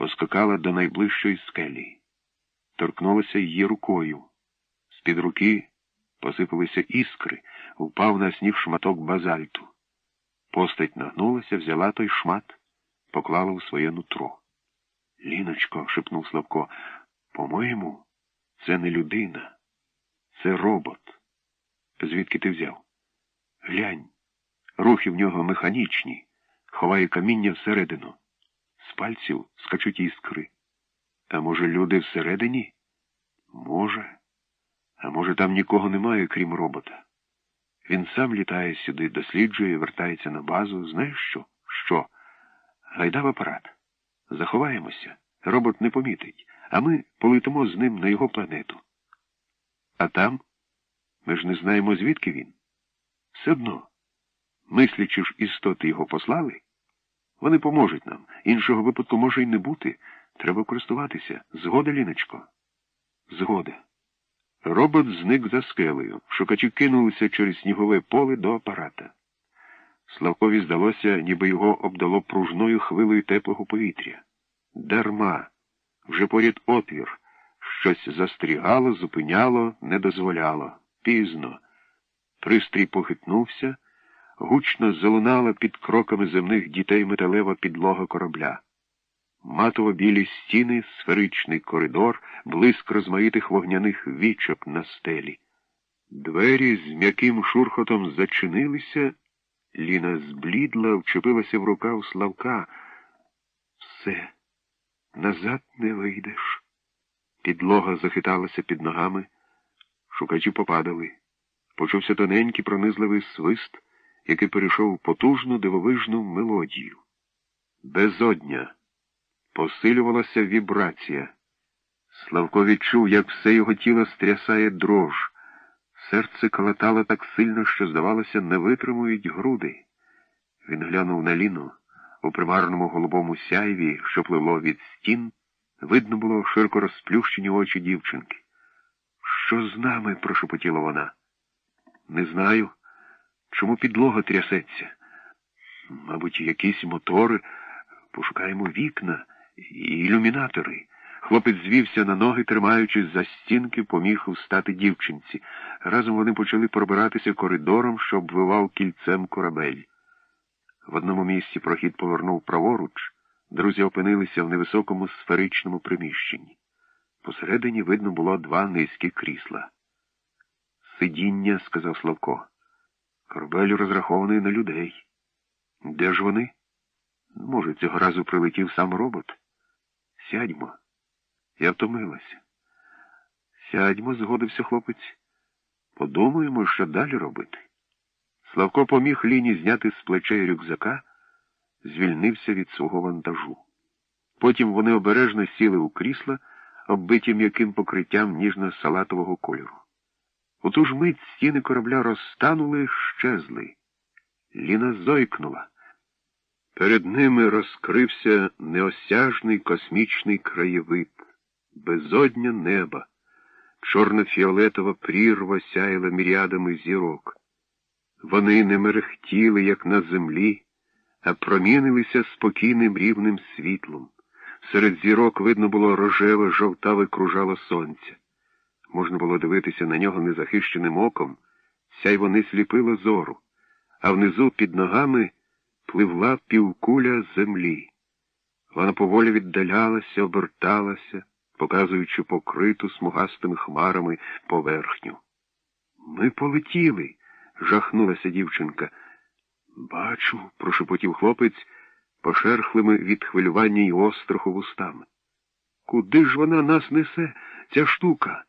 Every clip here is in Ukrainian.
поскакала до найближчої скелі, торкнулася її рукою. З-під руки посипалися іскри, впав на сніг шматок базальту. Постать нагнулася, взяла той шмат, поклала у своє нутро. Ліночко, шепнув Славко, по-моєму, це не людина, це робот. Звідки ти взяв? Глянь, рухи в нього механічні, ховає каміння всередину. З пальців скачуть іскри. А може, люди всередині? Може. А може, там нікого немає, крім робота. Він сам літає сюди, досліджує, вертається на базу. Знаєш що? Що? Гайда в апарат. Заховаємося. Робот не помітить, а ми полетимо з ним на його планету. А там ми ж не знаємо, звідки він. Все одно, мислячи ж істоти його послали, вони поможуть нам. Іншого випадку може й не бути. Треба користуватися. Згода, Ліночко? Згода. Робот зник за скелею. Шукачі кинулися через снігове поле до апарата. Славкові здалося, ніби його обдало пружною хвилею теплого повітря. Дарма. Вже поряд отвір. Щось застрігало, зупиняло, не дозволяло. Пізно. Пристрій похитнувся, гучно залунала під кроками земних дітей металева підлога корабля. Матово-білі стіни, сферичний коридор, блиск розмаїтих вогняних вічок на стелі. Двері з м'яким шурхотом зачинилися. Ліна зблідла, вчепилася в рукав Славка. Все, назад не вийдеш. Підлога захиталася під ногами, шукачі попадали. Почувся тоненький пронизливий свист, який перейшов потужну дивовижну мелодію. Безодня. Посилювалася вібрація. Славко відчув, як все його тіло стрясає дрож. Серце калатало так сильно, що, здавалося, не витримують груди. Він глянув на ліну у примарному голубому сяйві, що пливло від стін, видно було широко розплющені очі дівчинки. Що з нами? прошепотіла вона. Не знаю, чому підлога трясеться. Мабуть, якісь мотори, пошукаємо вікна і ілюмінатори. Хлопець звівся на ноги, тримаючись за стінки, поміг встати дівчинці. Разом вони почали пробиратися коридором, що обвивав кільцем корабель. В одному місці прохід повернув праворуч, друзі опинилися в невисокому сферичному приміщенні. Посередині видно було два низькі крісла. Сидіння, сказав Славко. Корабель розрахований на людей. Де ж вони? Може, цього разу прилетів сам робот? Сядьмо. Я втомилася. Сядьмо, згодився хлопець. Подумаємо, що далі робити. Славко поміг Ліні зняти з плечей рюкзака, звільнився від свого вантажу. Потім вони обережно сіли у крісла, оббиті м'яким покриттям ніжно-салатового кольору. У ту ж мить стіни корабля розтанули, щезли. Ліна зойкнула. Перед ними розкрився неосяжний космічний краєвид, безодня неба, чорно-фіолетова прірва сяяла мірядами зірок. Вони не мерехтіли, як на землі, а промінилися спокійним рівним світлом. Серед зірок видно було рожеве, жовтаве кружало сонця. Можна було дивитися на нього незахищеним оком, сяй вони сліпило зору, а внизу під ногами пливла півкуля землі. Вона поволі віддалялася, оберталася, показуючи покриту смугастими хмарами поверхню. Ми полетіли, жахнулася дівчинка. Бачу, прошепотів хлопець, пошерхлими від хвилювання й остраху вустами. Куди ж вона нас несе, ця штука?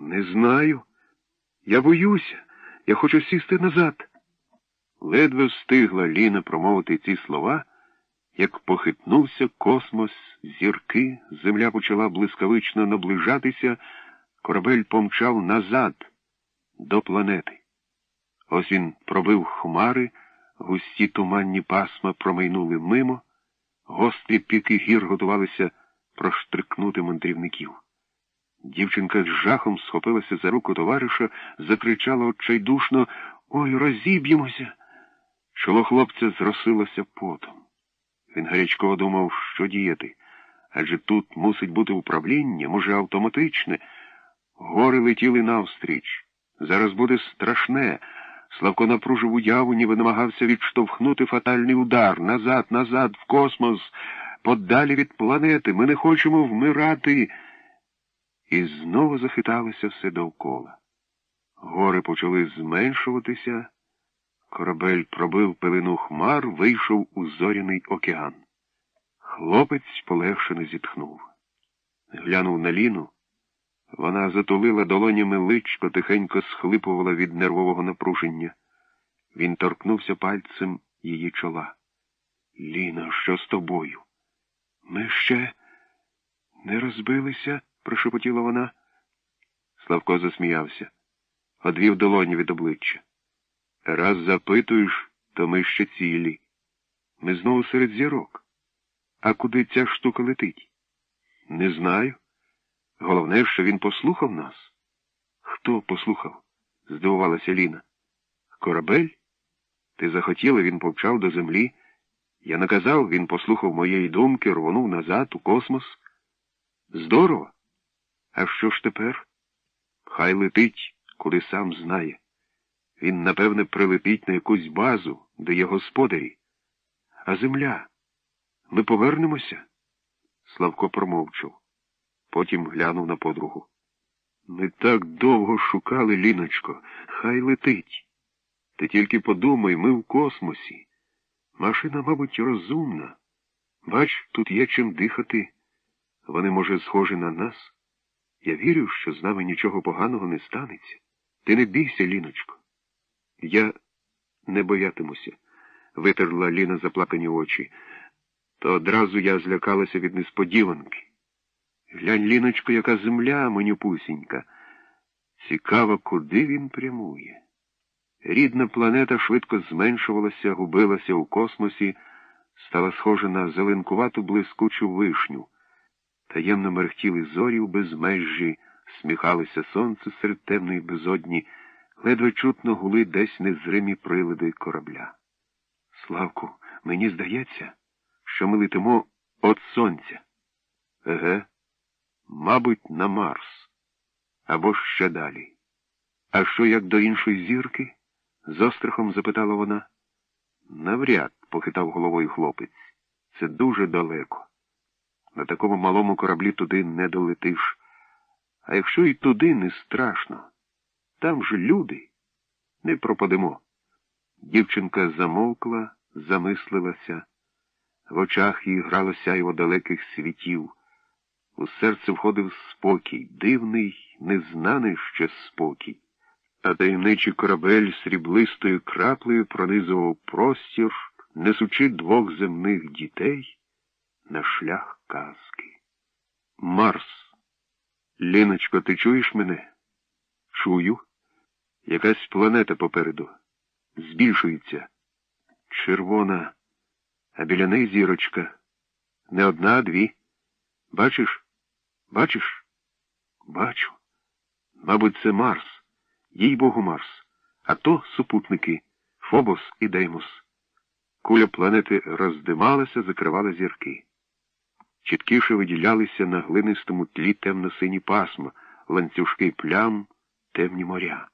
Не знаю. Я боюся, я хочу сісти назад. Ледве встигла Ліна промовити ці слова, як похитнувся космос, зірки, земля почала блискавично наближатися, корабель помчав назад до планети. Ось він пробив хмари, густі туманні пасма промайнули мимо, гострі піки гір готувалися проштрикнути мандрівників. Дівчинка з жахом схопилася за руку товариша, закричала отчайдушно Ой, розіб'ємося. Чоло хлопця зросилося потом. Він гарячково думав, що діяти. Адже тут мусить бути управління, може, автоматичне. Гори летіли навстріч. Зараз буде страшне. Славко напружив уяву, ніби намагався відштовхнути фатальний удар. Назад, назад, в космос, подалі від планети. Ми не хочемо вмирати. І знову захиталося все довкола. Гори почали зменшуватися. Корабель пробив пилину хмар, вийшов у зоряний океан. Хлопець полегшено зітхнув. Глянув на Ліну. Вона затулила долонями личко, тихенько схлипувала від нервового напруження. Він торкнувся пальцем її чола. Ліна, що з тобою? Ми ще не розбилися, прошепотіла вона. Славко засміявся, одвів долоні від обличчя. Раз запитуєш, то ми ще цілі. Ми знову серед зірок. А куди ця штука летить? Не знаю. Головне, що він послухав нас. Хто послухав? здивувалася Ліна. Корабель? Ти захотіла, він повчав до землі. Я наказав, він послухав моєї думки, рвонув назад у космос. Здорово. А що ж тепер? Хай летить, куди сам знає. Він, напевне, прилетить на якусь базу, де є господарі. А земля? Ми повернемося? Славко промовчав. Потім глянув на подругу. Ми так довго шукали, Ліночко, хай летить. Ти тільки подумай, ми в космосі. Машина, мабуть, розумна. Бач, тут є чим дихати. Вони, може, схожі на нас. Я вірю, що з нами нічого поганого не станеться. Ти не бійся, Ліночко. Я не боятимуся, витерла Ліна заплакані очі. То одразу я злякалася від несподіванки. Глянь, Ліночко, яка земля, манюпусінька. Цікаво, куди він прямує. Рідна планета швидко зменшувалася, губилася у космосі, стала схожа на зеленкувату блискучу вишню. Таємно мерехтіли зорі у безмежжі, сміхалося сонце серед темної безодні, ледве чутно гули десь незримі прилади корабля. Славку, мені здається, що ми летимо від сонця. Еге, мабуть, на Марс. Або ще далі. А що як до іншої зірки? з острахом запитала вона. Навряд, похитав головою хлопець. Це дуже далеко. На такому малому кораблі туди не долетиш. А якщо і туди не страшно, там же люди. Не пропадемо. Дівчинка замовкла, замислилася. В очах її грало сяйво далеких світів. У серце входив спокій, дивний, незнаний ще спокій. А таємничий корабель сріблистою краплею пронизував простір, несучи двох земних дітей на шлях казки. Марс. Ліночко, ти чуєш мене? Чую. Якась планета попереду. Збільшується. Червона, а біля неї зірочка. Не одна, а дві. Бачиш? Бачиш? Бачу. Мабуть, це Марс. Їй Богу Марс. А то супутники Фобос і Деймос. Куля планети роздималася, закривала зірки. Чіткіше виділялися на глинистому тлі темно-сині пасма, ланцюжки плям, темні моря.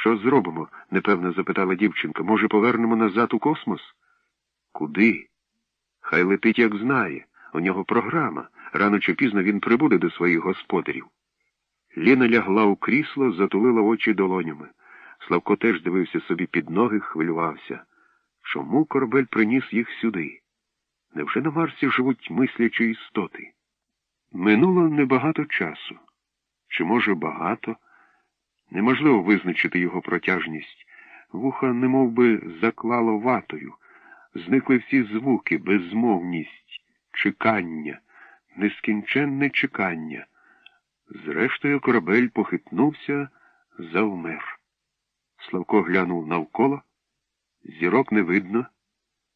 Що зробимо? непевно запитала дівчинка. Може, повернемо назад у космос? Куди? Хай летить, як знає. У нього програма. Рано чи пізно він прибуде до своїх господарів. Ліна лягла у крісло, затулила очі долонями. Славко теж дивився собі під ноги, хвилювався. Чому корабель приніс їх сюди? Невже на Марсі живуть мислячі істоти? Минуло небагато часу. Чи, може, багато? Неможливо визначити його протяжність. Вуха немов би, заклало ватою. Зникли всі звуки, безмовність, чекання, нескінченне чекання. Зрештою, корабель похитнувся, завмер. Славко глянув навколо. Зірок не видно.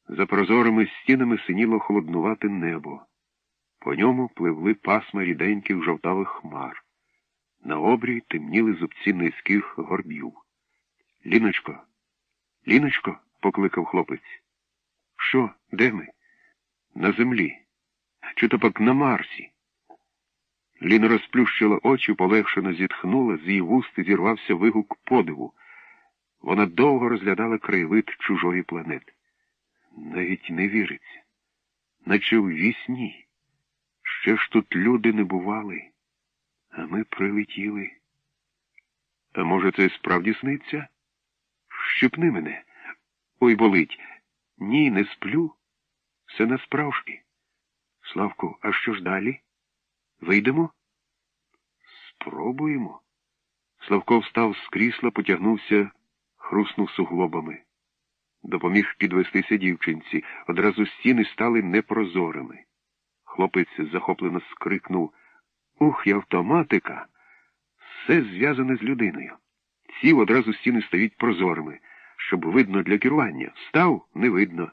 За прозорими стінами синіло холоднувате небо. По ньому пливли пасма ріденьких жовтавих хмар. На обрій темніли зубці низьких горбів. Ліночко, Ліночко, покликав хлопець. Що, де ми? На землі. чи то пак на Марсі. Ліна розплющила очі, полегшено зітхнула, з її вусти зірвався вигук подиву. Вона довго розглядала краєвид чужої планети. Навіть не віриться, наче в вісні. Ще ж тут люди не бували, а ми прилетіли. А може, це справді сниться? Щепни мене. Ой болить. Ні, не сплю. Все насправжки. Славку, а що ж далі? Вийдемо? Спробуємо. Славко встав з крісла, потягнувся, хруснув суглобами. Допоміг підвестися дівчинці. Одразу стіни стали непрозорими. Хлопець захоплено скрикнув Ух, і автоматика! Все зв'язане з людиною. Сів одразу стіни стають прозорими, щоб видно для керування. Встав не видно.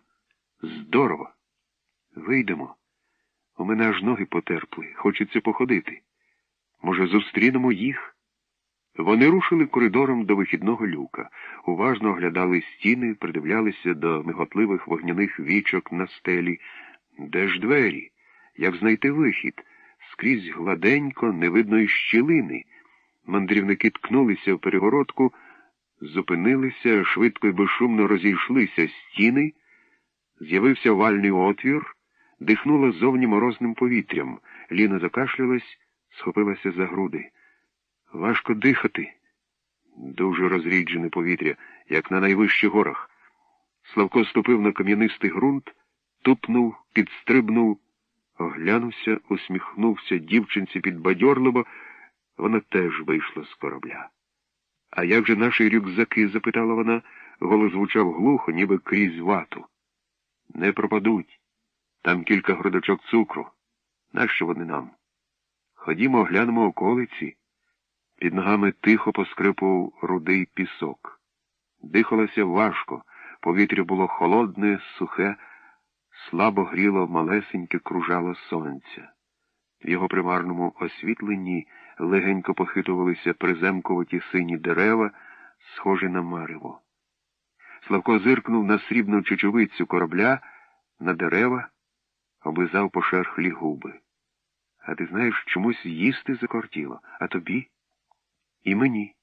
Здорово. Вийдемо. У мене аж ноги потерпли, хочеться походити. Може, зустрінемо їх? Вони рушили коридором до вихідного люка, уважно оглядали стіни, придивлялися до миготливих вогняних вічок на стелі. Де ж двері? Як знайти вихід? Скрізь гладенько, невидної щілини. Мандрівники ткнулися в перегородку, зупинилися, швидко і безшумно розійшлися стіни, з'явився вальний отвір, дихнуло зовні морозним повітрям. Ліна закашлялась, схопилася за груди. Важко дихати. Дуже розріджене повітря, як на найвищих горах. Славко ступив на кам'янистий ґрунт, тупнув, підстрибнув, оглянувся, усміхнувся дівчинці підбадьорливо, вона теж вийшла з корабля. А як же наші рюкзаки? запитала вона, голос звучав глухо, ніби крізь вату. Не пропадуть. Там кілька грудочок цукру. Нащо вони нам? Ходімо, оглянемо околиці. Під ногами тихо поскрипував рудий пісок. Дихалося важко, повітря було холодне, сухе, слабо гріло малесеньке кружало сонця. В його примарному освітленні легенько похитувалися приземкуваті сині дерева, схожі на марево. Славко зиркнув на срібну чечовицю корабля, на дерева, облизав пошерхлі губи. А ти знаєш, чомусь їсти закортіло, а тобі? І мені.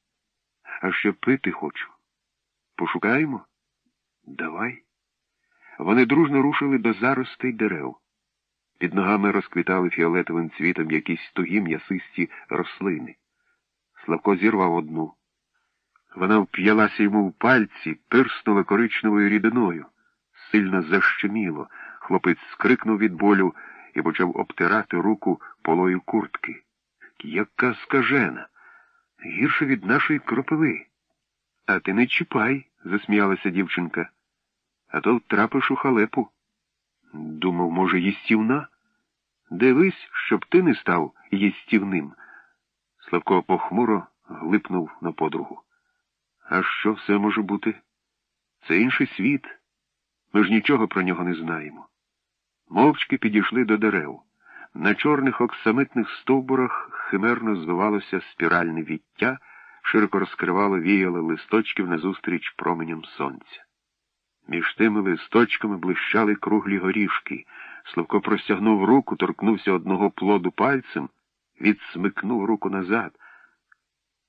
А ще пити хочу. Пошукаємо? Давай. Вони дружно рушили до заростей дерев. Під ногами розквітали фіолетовим цвітом якісь тугі м'ясисті рослини. Славко зірвав одну. Вона вп'ялася йому в пальці, пирснула коричневою рідиною. Сильно защеміло. Хлопець скрикнув від болю і почав обтирати руку полою куртки. Яка скажена! Гірше від нашої кропиви. А ти не чіпай, засміялася дівчинка. А то втрапиш у халепу. Думав, може, їстівна? Дивись, щоб ти не став їстівним. Славко похмуро глипнув на подругу. А що все може бути? Це інший світ. Ми ж нічого про нього не знаємо. Мовчки підійшли до дерев. На чорних оксамитних стовбурах химерно звивалося спіральне віття, широко розкривало віяло листочків назустріч променям сонця. Між тими листочками блищали круглі горішки. Славко простягнув руку, торкнувся одного плоду пальцем, відсмикнув руку назад.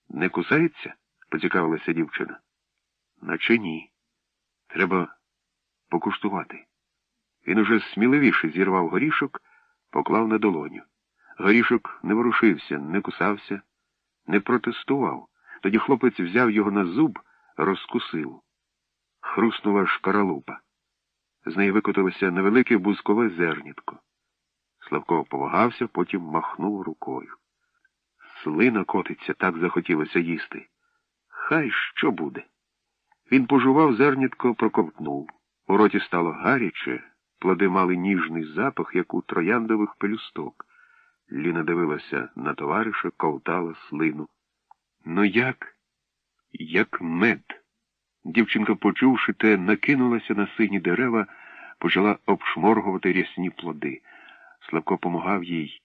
Не кусається? поцікавилася дівчина. Наче ні. Треба покуштувати. Він уже сміливіше зірвав горішок, поклав на долоню. Горішок не ворушився, не кусався, не протестував. Тоді хлопець взяв його на зуб, розкусив. Хруснула шкаралупа. З неї викотилося невелике бузкове зернятко. Славко повагався, потім махнув рукою. Слина котиться, так захотілося їсти. Хай що буде. Він пожував зернятко, проковтнув. У роті стало гаряче, плоди мали ніжний запах, як у трояндових пелюсток. Ліна дивилася на товариша, ковтала слину. Ну як? Як мед. Дівчинка, почувши те, накинулася на сині дерева, почала обшморгувати рясні плоди. Славко помагав їй.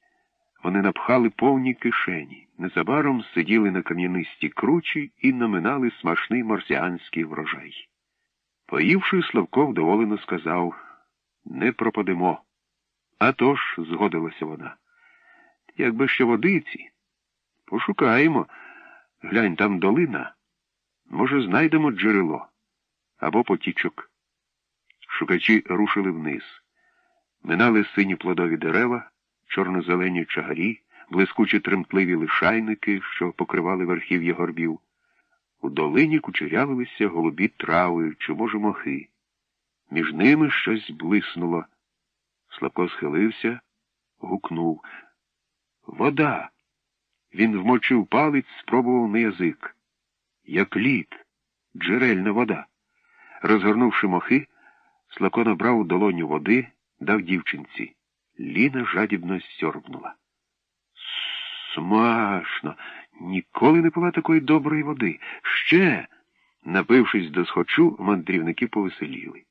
Вони напхали повні кишені. Незабаром сиділи на кам'янистій кручі і наминали смачний марсіанський врожай. Поївши, Славко вдоволено сказав не пропадемо. «А тож», — згодилася вона, якби ще водиці. Пошукаємо. Глянь, там долина. Може, знайдемо джерело або потічок. Шукачі рушили вниз. Минали сині плодові дерева, чорно-зелені чагарі, блискучі тремтливі лишайники, що покривали верхів'я горбів. У долині кучерявилися голубі трави чи, може, мохи. Між ними щось блиснуло. Слабко схилився, гукнув. Вода. Він вмочив палець, спробував на язик. Як лід, джерельна вода. Розгорнувши мохи, Слако набрав долоню води, дав дівчинці. Ліна жадібно сьорбнула. Смашно! Ніколи не пила такої доброї води. Ще, напившись до схочу, мандрівники повеселіли.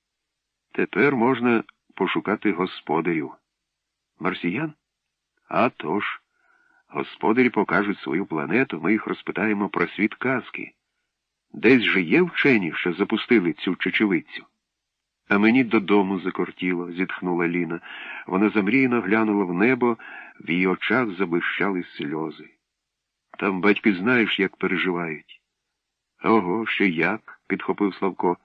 Тепер можна пошукати господарів. Марсіян? А тож, господарі покажуть свою планету, ми їх розпитаємо про світ казки. Десь же є вчені, що запустили цю чечевицю. А мені додому закортіло, зітхнула Ліна. Вона замріяно глянула в небо, в її очах заблищали сльози. Там батьки знаєш, як переживають. Ого, ще як, підхопив Славко.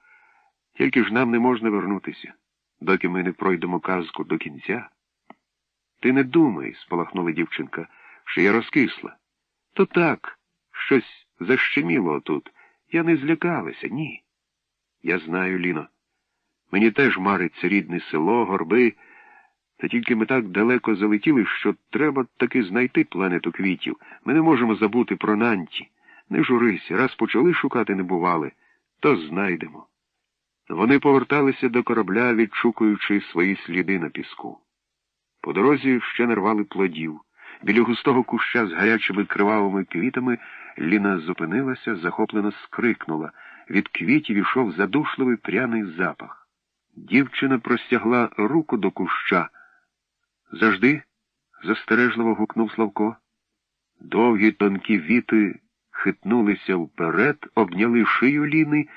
Тільки ж нам не можна вернутися, доки ми не пройдемо казку до кінця. Ти не думай, спалахнула дівчинка, що я розкисла. То так, щось защеміло тут. Я не злякалася, ні. Я знаю, Ліно. Мені теж мариться рідне село, горби, та тільки ми так далеко залетіли, що треба таки знайти планету квітів. Ми не можемо забути про Нанті. Не журися, раз почали шукати не бували, то знайдемо. Вони поверталися до корабля, відшукуючи свої сліди на піску. По дорозі ще нарвали плодів. Біля густого куща з гарячими кривавими квітами Ліна зупинилася, захоплено скрикнула. Від квітів ішов задушливий пряний запах. Дівчина простягла руку до куща. Завжди, застережливо гукнув Славко. Довгі тонкі віти хитнулися вперед, обняли шию Ліни,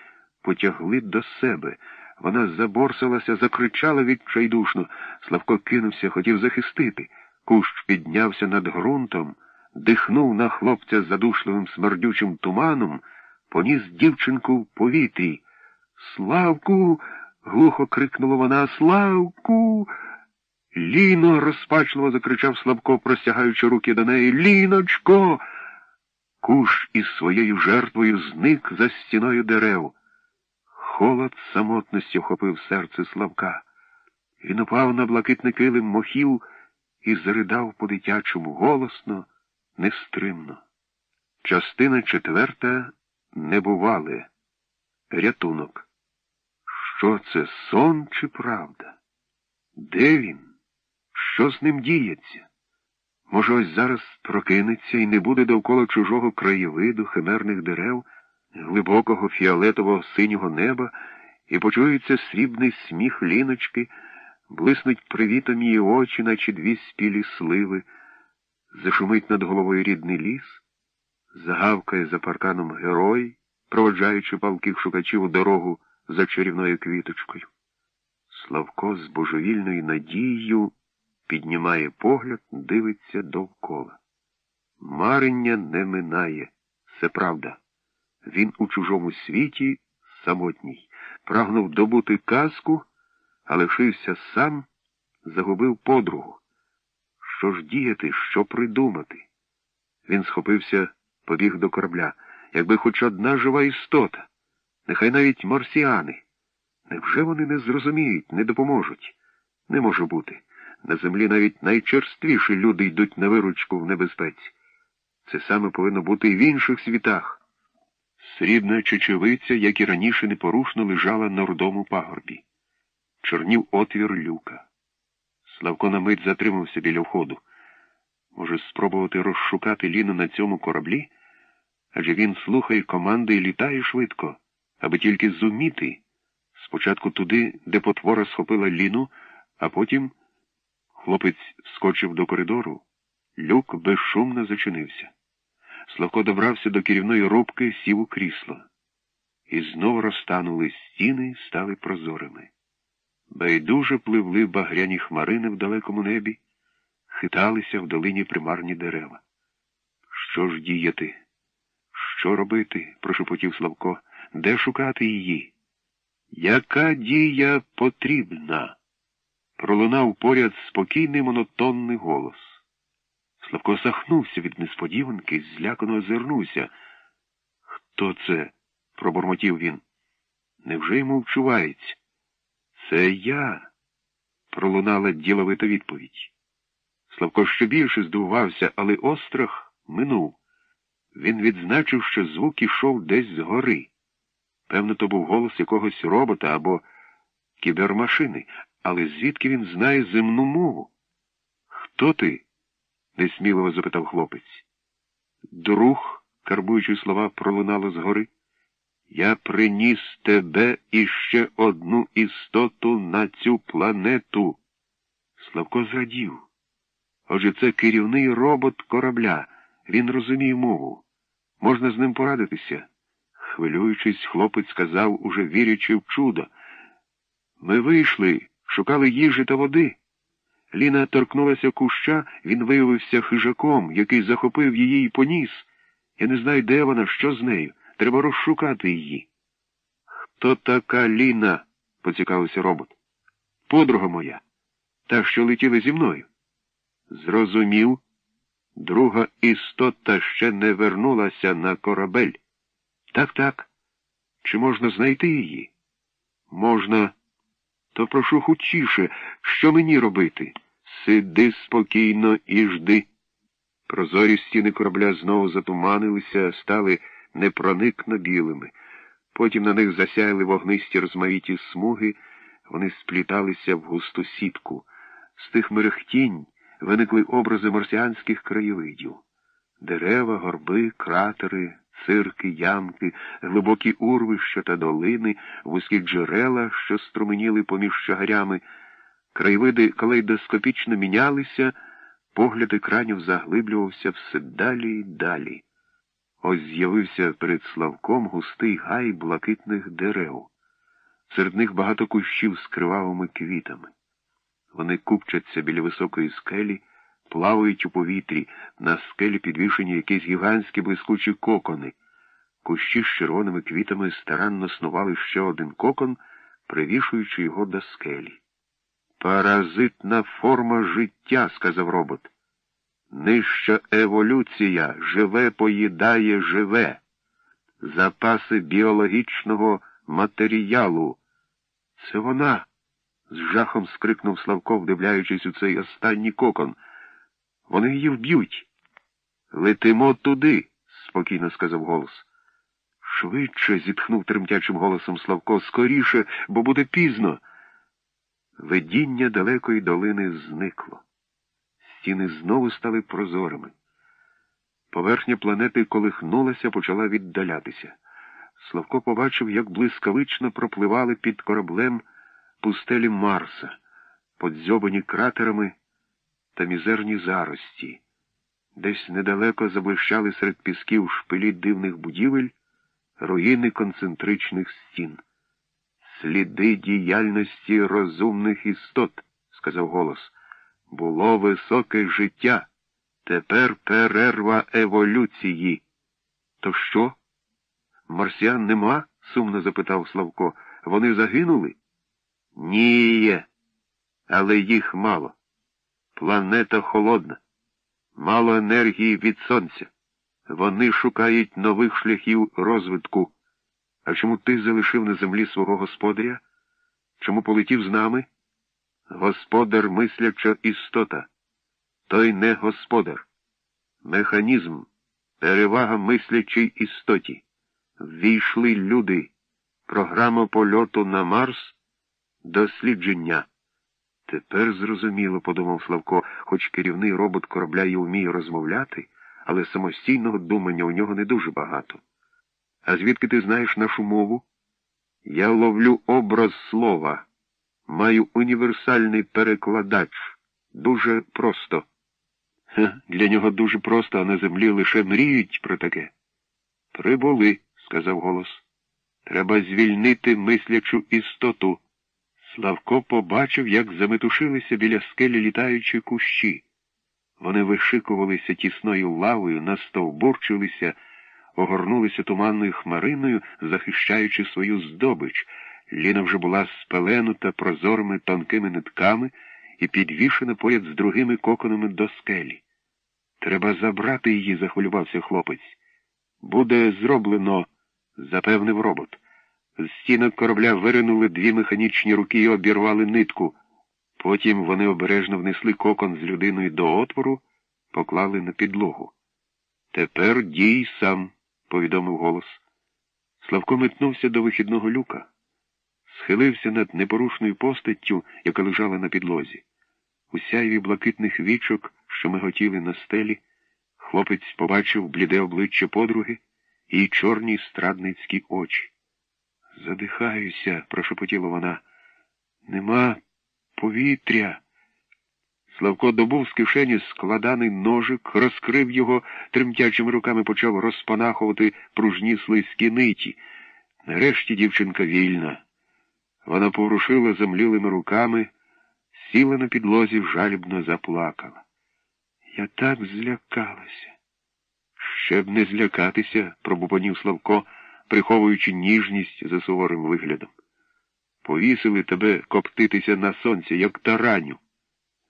потягли до себе. Вона заборсилася, закричала відчайдушно. Славко кинувся, хотів захистити. Кущ піднявся над ґрунтом, дихнув на хлопця задушливим смердючим туманом, поніс дівчинку в повітрі. Славку глухо крикнула вона Славку. Ліно, розпачливо закричав Славко, простягаючи руки до неї. Ліночко. Куш із своєю жертвою зник за стіною дерев. Холод самотності охопив серце Славка. Він упав на блакитний килим мохів і заридав по дитячому голосно, нестримно. Частина четверта небувале. Рятунок. Що це сон чи правда? Де він? Що з ним діється? Може, ось зараз прокинеться і не буде довкола чужого краєвиду, химерних дерев, глибокого фіолетового синього неба, і почується срібний сміх ліночки, блиснуть привітом її очі, наче дві спілі сливи, зашумить над головою рідний ліс, загавкає за парканом герой, проводжаючи палких шукачів у дорогу за чарівною квіточкою. Славко з божевільною надією піднімає погляд, дивиться довкола. Марення не минає, це правда. Він у чужому світі самотній, прагнув добути казку, а лишився сам, загубив подругу. Що ж діяти, що придумати? Він схопився, побіг до корабля, якби хоч одна жива істота нехай навіть марсіани. Невже вони не зрозуміють, не допоможуть? Не може бути. На землі навіть найчерствіші люди йдуть на виручку в небезпеці. Це саме повинно бути і в інших світах. Срібна чечевиця, як і раніше, непорушно лежала на рудому пагорбі. Чорнів отвір люка. Славко на мить затримався біля входу. Може, спробувати розшукати Ліну на цьому кораблі? Адже він слухає команди і літає швидко аби тільки зуміти спочатку туди, де потвора схопила ліну, а потім хлопець скочив до коридору. Люк безшумно зачинився. Славко добрався до керівної рубки, сів у крісло. І знову розтанули стіни, стали прозорими. Байдуже пливли багряні хмарини в далекому небі, хиталися в долині примарні дерева. Що ж діяти? Що робити? прошепотів Славко. Де шукати її? Яка дія потрібна? Пролунав поряд спокійний монотонний голос. Славко сахнувся від несподіванки, злякано озирнувся. Хто це? пробормотів він. Невже йому вчувається? Це я, пролунала діловита відповідь. Славко ще більше здивувався, але острах минув. Він відзначив, що звук ішов десь згори. Певно, то був голос якогось робота або кібермашини, але звідки він знає земну мову? Хто ти? несміливо запитав хлопець. Друг, карбуючи слова, пролунало згори. Я приніс тебе і ще одну істоту на цю планету. Славко зрадів. Отже, це керівний робот корабля. Він розуміє мову. Можна з ним порадитися. Хвилюючись, хлопець сказав, уже вірячи в чудо. Ми вийшли, шукали їжі та води. Ліна торкнулася куща, він виявився хижаком, який захопив її і поніс. Я не знаю, де вона, що з нею. Треба розшукати її. Хто така Ліна? поцікавився робот. Подруга моя, та, що летіли зі мною. Зрозумів, друга істота ще не вернулася на корабель. Так, так. Чи можна знайти її? Можна. То прошу хутчіше, що мені робити? Сиди спокійно і жди. Прозорі стіни корабля знову затуманилися, стали непроникно білими. Потім на них засяяли вогнисті розмаїті смуги, вони спліталися в густу сітку. З тих мерехтінь виникли образи марсіанських краєвидів. Дерева, горби, кратери, цирки, ямки, глибокі урвища та долини, вузькі джерела, що струменіли поміж чагарями. Краєвиди калейдоскопічно мінялися, погляд екранів заглиблювався все далі й далі. Ось з'явився перед Славком густий гай блакитних дерев. Серед них багато кущів з кривавими квітами. Вони купчаться біля високої скелі, плавають у повітрі, на скелі підвішені якісь гігантські блискучі кокони. Кущі з червоними квітами старанно снували ще один кокон, привішуючи його до скелі. Паразитна форма життя, сказав робот. Нижча еволюція живе поїдає живе. Запаси біологічного матеріалу. Це вона. з жахом скрикнув Славко, вдивляючись у цей останній кокон. Вони її вб'ють. Летимо туди, спокійно сказав голос. Швидше, зітхнув тремтячим голосом Славко, скоріше, бо буде пізно. Видіння далекої долини зникло. Стіни знову стали прозорими. Поверхня планети колихнулася, почала віддалятися. Славко побачив, як блискавично пропливали під кораблем пустелі Марса, подзьобані кратерами та мізерні зарості. Десь недалеко заблищали серед пісків шпилі дивних будівель, руїни концентричних стін. Сліди діяльності розумних істот, сказав голос. Було високе життя. Тепер перерва еволюції. То що? Марсіан нема? сумно запитав Славко. Вони загинули? Ні, але їх мало. Планета холодна, мало енергії від сонця. Вони шукають нових шляхів розвитку. А чому ти залишив на землі свого господаря? Чому полетів з нами? Господар мисляча істота. Той не господар. Механізм, перевага мислячій істоті. Ввійшли люди. Програма польоту на Марс, дослідження. Тепер зрозуміло, подумав Славко, хоч керівний робот корабля й вміє розмовляти, але самостійного думання у нього не дуже багато. А звідки ти знаєш нашу мову? Я ловлю образ слова. Маю універсальний перекладач. Дуже просто. Хе, для нього дуже просто, а на землі лише мріють про таке. Прибули, сказав голос. Треба звільнити мислячу істоту. Славко побачив, як заметушилися біля скелі літаючі кущі. Вони вишикувалися тісною лавою, настовбурчилися, огорнулися туманною хмариною, захищаючи свою здобич. Ліна вже була спеленута прозорими тонкими нитками і підвішена поряд з другими коконами до скелі. Треба забрати її, захвилювався хлопець. Буде зроблено, запевнив робот. З стінок корабля виринули дві механічні руки і обірвали нитку. Потім вони обережно внесли кокон з людиною до отвору, поклали на підлогу. Тепер дій сам, повідомив голос. Славко метнувся до вихідного люка, схилився над непорушною постаттю, яка лежала на підлозі. У сяйві блакитних вічок, що миготіли на стелі, хлопець побачив бліде обличчя подруги і чорні страдницькі очі. Задихаюся, прошепотіла вона. Нема повітря. Славко добув з кишені складаний ножик, розкрив його, тремтячими руками почав розпанахувати пружні слизькі ниті. Нарешті дівчинка вільна. Вона порушила замлілими руками, сіла на підлозі, жалібно заплакала. Я так злякалася. Ще б не злякатися, пробубонів Славко, приховуючи ніжність за суворим виглядом. Повісили тебе коптитися на сонці, як тараню.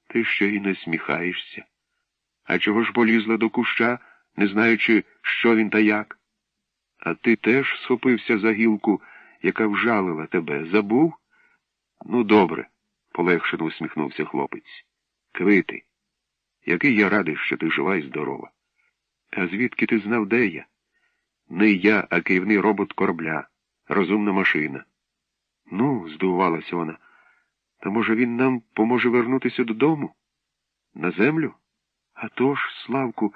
Ти ще й не сміхаєшся. А чого ж полізла до куща, не знаючи, що він та як? А ти теж схопився за гілку, яка вжалила тебе. Забув? Ну, добре, полегшено усміхнувся хлопець. Квити, який я радий, що ти жива і здорова. А звідки ти знав, де я? Не я, а керівний робот корабля, розумна машина. Ну, здивувалася вона. Та може він нам поможе вернутися додому? На землю? А то ж, Славку,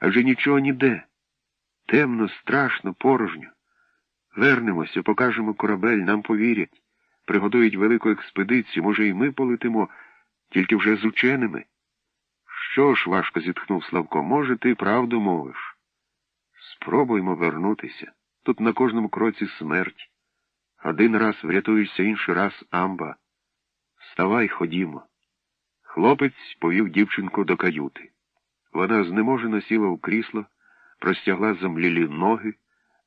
адже нічого ніде. Темно, страшно, порожньо. Вернемося, покажемо корабель, нам повірять. Приготують велику експедицію, може, і ми полетимо, тільки вже з ученими. Що ж, важко зітхнув Славко, може, ти правду мовиш? Спробуймо вернутися. Тут на кожному кроці смерть. Один раз врятуєшся, інший раз амба. Вставай, ходімо. Хлопець повів дівчинку до каюти. Вона знеможено сіла у крісло, простягла замлілі ноги,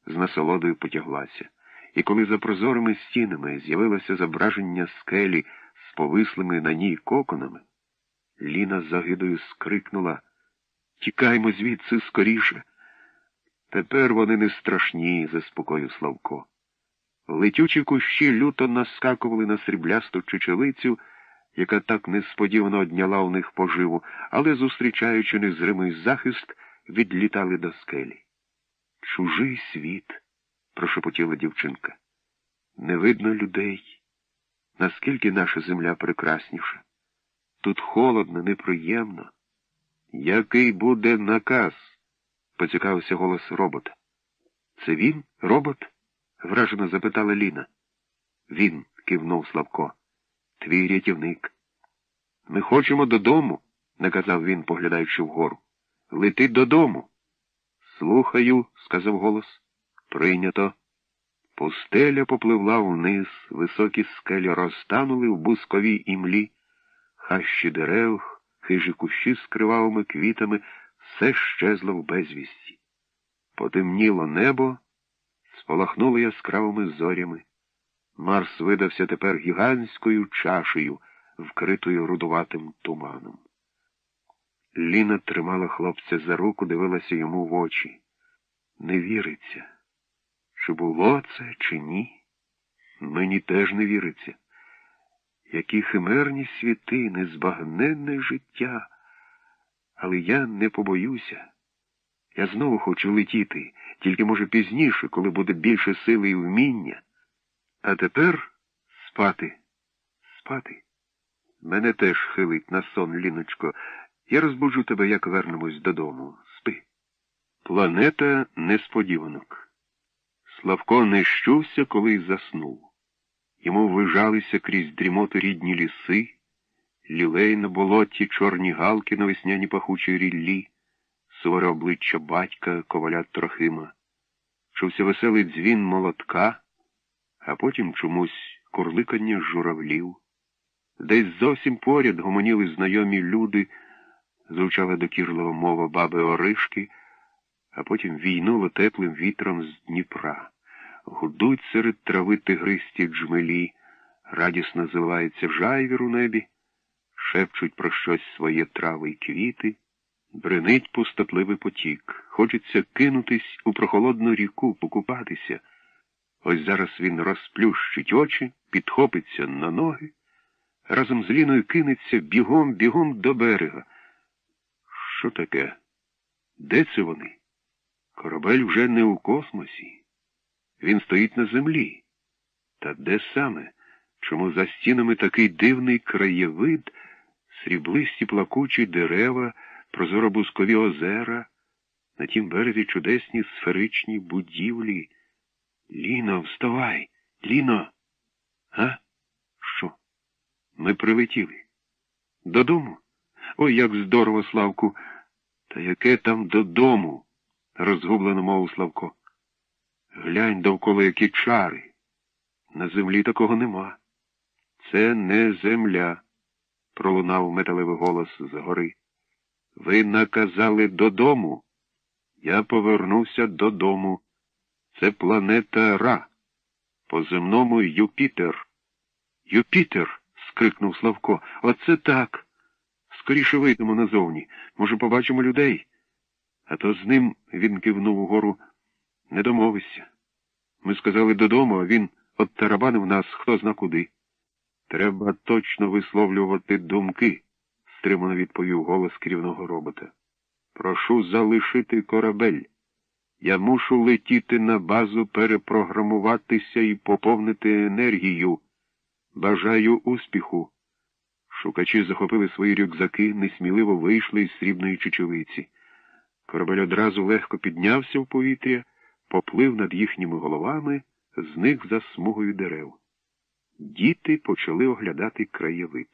з насолодою потяглася. І коли за прозорими стінами з'явилося зображення скелі з повислими на ній коконами, Ліна з загидою скрикнула Тікаймо звідси скоріше. Тепер вони не страшні, заспокоїв Славко. Летючі кущі люто наскакували на сріблясту чечелицю, яка так несподівано одняла у них поживу, але, зустрічаючи незримий захист, відлітали до скелі. Чужий світ, прошепотіла дівчинка. Не видно людей. Наскільки наша земля прекрасніша? Тут холодно, неприємно. Який буде наказ? поцікавився голос робота. Це він, робот? вражено запитала Ліна. Він, кивнув Славко. Твій рятівник. Ми хочемо додому, наказав він, поглядаючи вгору. Лети додому. Слухаю, сказав голос. Прийнято. Пустеля попливла вниз, високі скелі розтанули в бусковій імлі, хащі дерев, хижі кущі з кривавими квітами, все щезло в безвісті. Потемніло небо, спалахнуло яскравими зорями. Марс видався тепер гігантською чашею, вкритою рудуватим туманом. Ліна тримала хлопця за руку, дивилася йому в очі. Не віриться. Чи було це, чи ні? Мені теж не віриться. Які химерні світи, незбагненне життя. Але я не побоюся. Я знову хочу летіти, тільки, може, пізніше, коли буде більше сили і вміння. А тепер спати, спати. Мене теж хилить на сон, Ліночко. Я розбуджу тебе, як вернемось додому. Спи. Планета несподіванок. Славко не коли заснув. Йому вижалися крізь дрімоти рідні ліси, лілей на болоті, чорні галки на весняні пахучій ріллі, суворе обличчя батька коваля Трохима. Чувся веселий дзвін молотка, а потім чомусь курликання журавлів. Десь зовсім поряд гомоніли знайомі люди, звучала докірлива мова баби Оришки, а потім війнуло теплим вітром з Дніпра. Гудуть серед трави тигристі джмелі, радісно зливається жайвір у небі, шепчуть про щось своє трави й квіти, бренить пустотливий потік. Хочеться кинутись у прохолодну ріку, покупатися. Ось зараз він розплющить очі, підхопиться на ноги, разом з Ліною кинеться бігом, бігом до берега. Що таке? Де це вони? Корабель вже не у космосі. Він стоїть на землі. Та де саме? Чому за стінами такий дивний краєвид, сріблисті плакучі дерева, прозоробускові озера, на тім березі чудесні сферичні будівлі? Ліно, вставай, Ліно. А? Що? Ми прилетіли. Додому? Ой, як здорово, Славку. Та яке там додому? розгублено мовив Славко. Глянь довкола які чари. На землі такого нема. Це не земля, пролунав металевий голос згори. Ви наказали додому. Я повернувся додому. Це планета Ра. По земному Юпітер. Юпітер. скрикнув Славко. Оце так. Скоріше вийдемо назовні. Може, побачимо людей. А то з ним він кивнув угору. Не домовишся. Ми сказали додому, а він оттарабанив нас хто зна куди. Треба точно висловлювати думки, стримано відповів голос керівного робота. Прошу залишити корабель. Я мушу летіти на базу, перепрограмуватися і поповнити енергію. Бажаю успіху. Шукачі захопили свої рюкзаки, несміливо вийшли із срібної чечевиці. Корабель одразу легко піднявся в повітря, поплив над їхніми головами, зник за смугою дерев. Діти почали оглядати краєвид.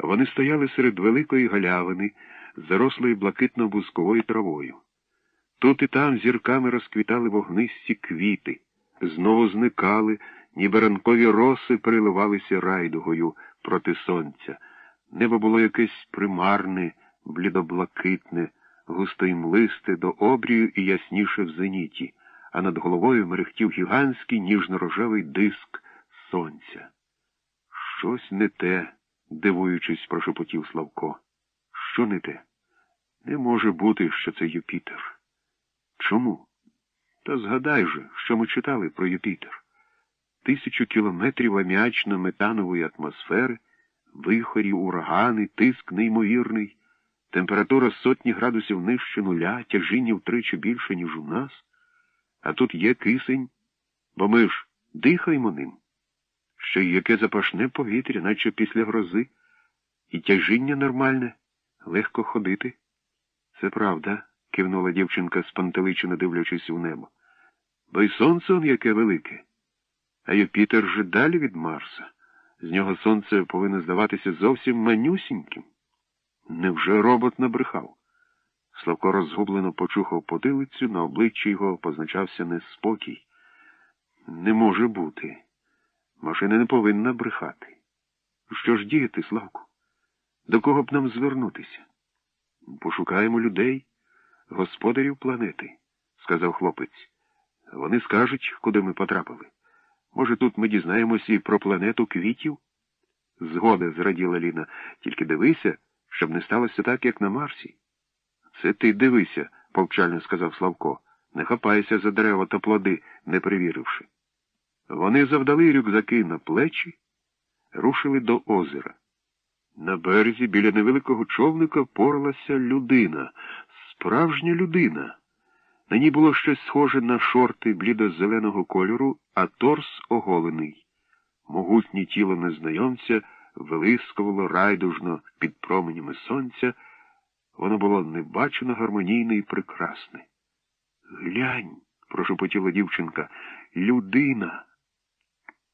Вони стояли серед великої галявини, зарослої блакитно-бузковою травою. Тут і там зірками розквітали вогнисті квіти, знову зникали, ніби ранкові роси переливалися райдугою проти сонця. Небо було якесь примарне, блідоблакитне, густо й млисте до обрію і ясніше в зеніті, а над головою мерехтів гігантський ніжно-рожевий диск сонця. Щось не те, дивуючись, прошепотів Славко. Що не те? Не може бути, що це Юпітер. Чому? Та згадай же, що ми читали про Юпітер. Тисячу кілометрів аміачно-метанової атмосфери, вихорі, урагани, тиск неймовірний, температура сотні градусів нижче нуля, тяжіння втричі більше, ніж у нас, а тут є кисень, бо ми ж дихаємо ним. Ще й яке запашне повітря, наче після грози, і тяжіння нормальне, легко ходити. Це правда кивнула дівчинка спантеличено дивлячись у небо. Бо й сонце он яке велике. А Юпітер же далі від Марса. З нього сонце повинно здаватися зовсім манюсіньким. Невже робот набрехав? Славко розгублено почухав потилицю, на обличчі його позначався неспокій. Не може бути. Машина не повинна брехати. Що ж діяти, Славку? До кого б нам звернутися? Пошукаємо людей господарів планети, сказав хлопець. Вони скажуть, куди ми потрапили. Може, тут ми дізнаємося і про планету квітів? Згода, зраділа Ліна, тільки дивися, щоб не сталося так, як на Марсі. Це ти дивися, повчально сказав Славко. Не хапайся за дерева та плоди, не перевіривши. Вони завдали рюкзаки на плечі, рушили до озера. На березі біля невеликого човника поралася людина, Справжня людина. На ній було щось схоже на шорти блідо-зеленого кольору, а торс оголений. Могутнє тіло незнайомця вилискувало райдужно під променями сонця. Воно було небачено гармонійне і прекрасне. Глянь, прошепотіла дівчинка, людина.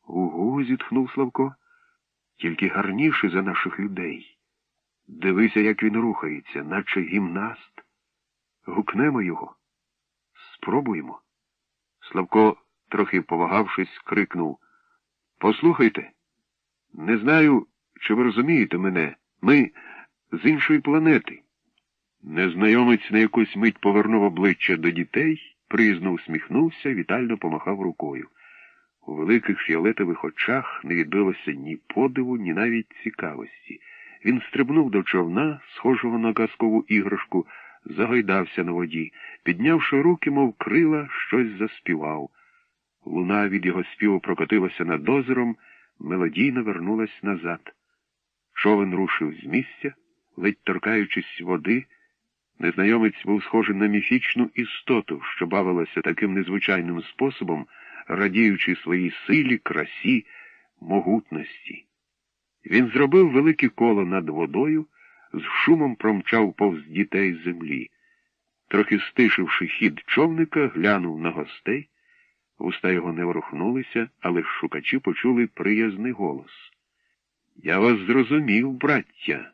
Угу, зітхнув Славко, тільки гарніший за наших людей. Дивися, як він рухається, наче гімнаст. Гукнемо його. Спробуємо. Славко, трохи повагавшись, крикнув Послухайте, не знаю, чи ви розумієте мене? Ми з іншої планети. Незнайомець на якусь мить повернув обличчя до дітей, приязно усміхнувся, вітально помахав рукою. У великих фіолетових очах не відбилося ні подиву, ні навіть цікавості. Він стрибнув до човна, схожого на казкову іграшку, загойдався на воді, піднявши руки, мов крила, щось заспівав. Луна від його співу прокотилася над озером, мелодійно вернулась назад. Човен рушив з місця, ледь торкаючись води. Незнайомець був схожий на міфічну істоту, що бавилася таким незвичайним способом, радіючи своїй силі, красі, могутності. Він зробив велике коло над водою, з шумом промчав повз дітей землі. Трохи стишивши хід човника, глянув на гостей. Уста його не ворухнулися, але шукачі почули приязний голос. Я вас зрозумів, браття,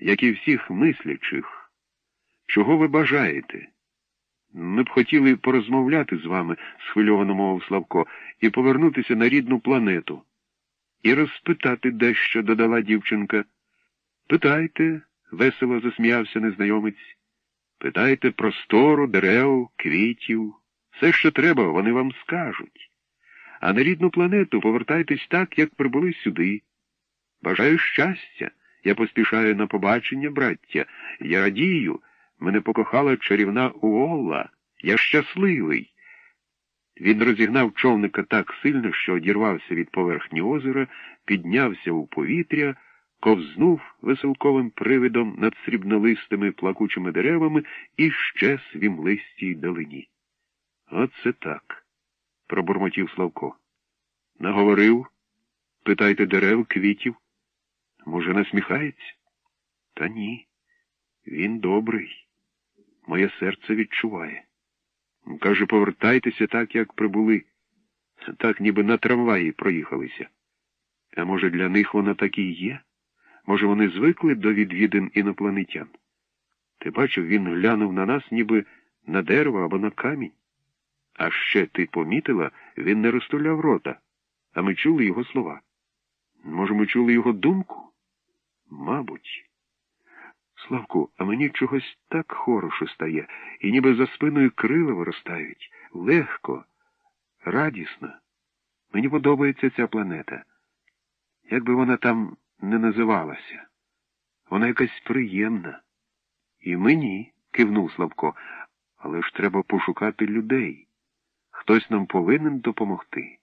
як і всіх мислячих. Чого ви бажаєте? Ми б хотіли порозмовляти з вами, схвильовано мовив Славко, і повернутися на рідну планету. І розпитати дещо, додала дівчинка. Питайте, весело засміявся незнайомець. Питайте про стору, дерев, квітів. Все, що треба, вони вам скажуть. А на рідну планету повертайтесь так, як прибули сюди. Бажаю щастя. Я поспішаю на побачення, браття. Я радію. Мене покохала чарівна Уолла. Я щасливий. Він розігнав човника так сильно, що одірвався від поверхні озера, піднявся у повітря, ковзнув веселковим привидом над срібнолистими плакучими деревами і щез в імлистій долині. Оце так, пробурмотів Славко. Наговорив, питайте дерев, квітів. Може, насміхається? Та ні. Він добрий. Моє серце відчуває. Каже, повертайтеся так, як прибули, так ніби на трамваї проїхалися. А може, для них воно так і є? Може, вони звикли до відвідин інопланетян? Ти бачив, він глянув на нас, ніби на дерево або на камінь. А ще ти помітила, він не розтуляв рота, а ми чули його слова. Може, ми чули його думку? Мабуть. Славку, а мені чогось так хорошо стає, і ніби за спиною крила виростають. Легко, радісно. Мені подобається ця планета. Як би вона там не називалася. Вона якась приємна. І мені, кивнув Славко, але ж треба пошукати людей. Хтось нам повинен допомогти.